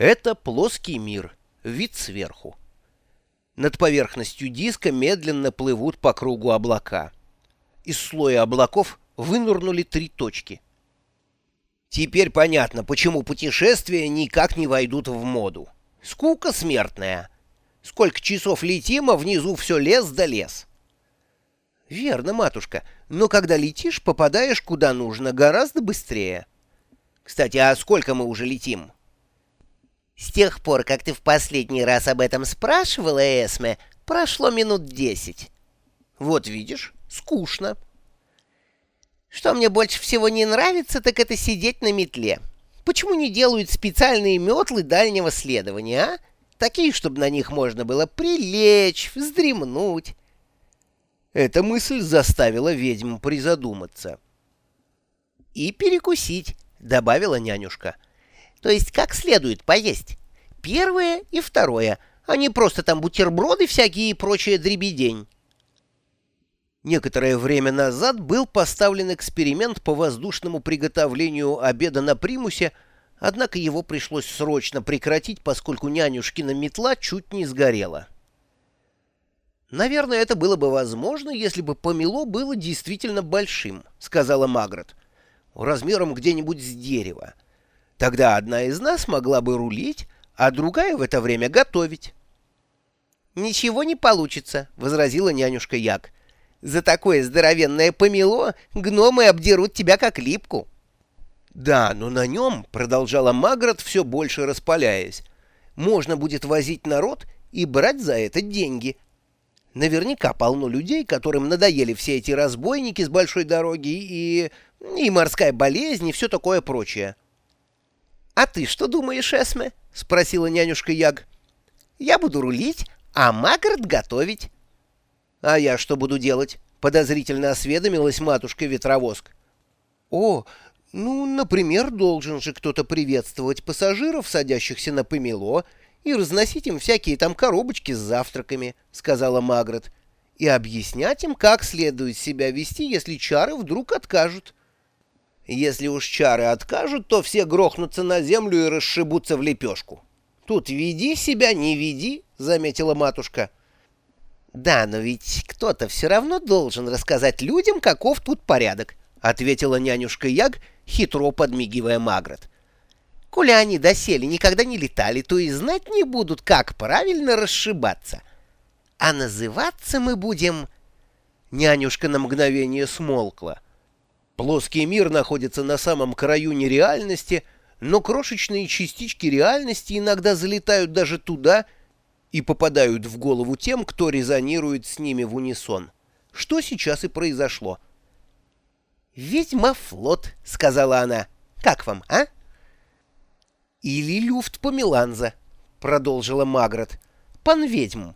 Это плоский мир, вид сверху. Над поверхностью диска медленно плывут по кругу облака. Из слоя облаков вынурнули три точки. Теперь понятно, почему путешествия никак не войдут в моду. Скука смертная. Сколько часов летим, а внизу все лес да лес. Верно, матушка, но когда летишь, попадаешь куда нужно гораздо быстрее. Кстати, а сколько мы уже летим? С тех пор, как ты в последний раз об этом спрашивала, Эсме, прошло минут десять. Вот видишь, скучно. Что мне больше всего не нравится, так это сидеть на метле. Почему не делают специальные метлы дальнего следования, а? Такие, чтобы на них можно было прилечь, вздремнуть. Эта мысль заставила ведьму призадуматься. «И перекусить», — добавила нянюшка. То есть как следует поесть. Первое и второе, а не просто там бутерброды всякие и прочая дребедень. Некоторое время назад был поставлен эксперимент по воздушному приготовлению обеда на примусе, однако его пришлось срочно прекратить, поскольку нянюшкина метла чуть не сгорела. «Наверное, это было бы возможно, если бы помело было действительно большим», — сказала Магрот, — «размером где-нибудь с дерева. Тогда одна из нас могла бы рулить, а другая в это время готовить. «Ничего не получится», — возразила нянюшка Як. «За такое здоровенное помело гномы обдерут тебя как липку». «Да, но на нем», — продолжала Магрот, все больше распаляясь, — «можно будет возить народ и брать за это деньги. Наверняка полно людей, которым надоели все эти разбойники с большой дороги и... и морская болезнь и все такое прочее». «А ты что думаешь, Эсме?» — спросила нянюшка Яг. «Я буду рулить, а Магарт готовить». «А я что буду делать?» — подозрительно осведомилась матушка-ветровоск. «О, ну, например, должен же кто-то приветствовать пассажиров, садящихся на помело, и разносить им всякие там коробочки с завтраками», — сказала Магрот, «и объяснять им, как следует себя вести, если чары вдруг откажут». Если уж чары откажут, то все грохнутся на землю и расшибутся в лепешку. Тут веди себя, не веди, — заметила матушка. Да, но ведь кто-то все равно должен рассказать людям, каков тут порядок, — ответила нянюшка Яг, хитро подмигивая Магрот. Коли они доселе никогда не летали, то и знать не будут, как правильно расшибаться. А называться мы будем... Нянюшка на мгновение смолкла. Плоский мир находится на самом краю нереальности, но крошечные частички реальности иногда залетают даже туда и попадают в голову тем, кто резонирует с ними в унисон. Что сейчас и произошло. «Ведьма-флот», — сказала она. «Как вам, а?» «Или люфт по Миланза», — продолжила Магрот. «Пан ведьм».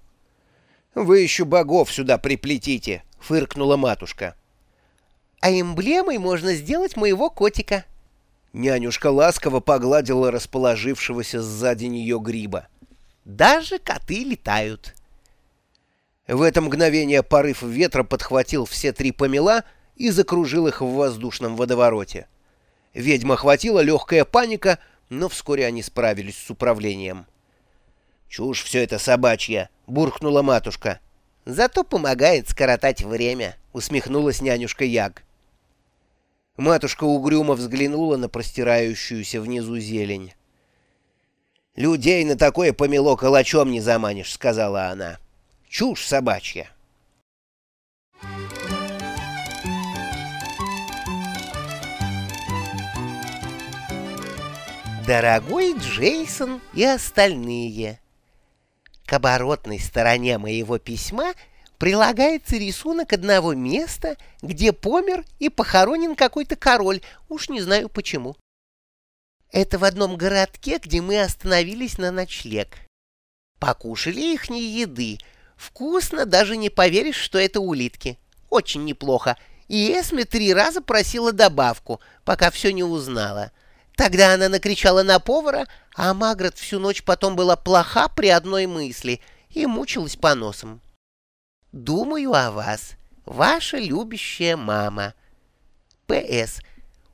«Вы еще богов сюда приплетите», — фыркнула матушка а эмблемой можно сделать моего котика». Нянюшка ласково погладила расположившегося сзади нее гриба. «Даже коты летают». В это мгновение порыв ветра подхватил все три помела и закружил их в воздушном водовороте. Ведьма хватила легкая паника, но вскоре они справились с управлением. «Чушь все это собачья!» — буркнула матушка. «Зато помогает скоротать время», — усмехнулась нянюшка Яг. Матушка угрюмо взглянула на простирающуюся внизу зелень. «Людей на такое помело калачом не заманишь», — сказала она. «Чушь собачья». Дорогой Джейсон и остальные, к оборотной стороне моего письма — прилагается рисунок одного места, где помер и похоронен какой-то король, уж не знаю почему. Это в одном городке, где мы остановились на ночлег. Покушали ихней еды. Вкусно, даже не поверишь, что это улитки. Очень неплохо. И Эсме три раза просила добавку, пока все не узнала. Тогда она накричала на повара, а Магрот всю ночь потом была плоха при одной мысли и мучилась по носам. Думаю о вас, ваша любящая мама. П.С.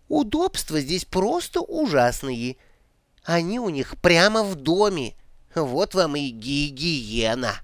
Удобства здесь просто ужасные. Они у них прямо в доме. Вот вам и гигиена.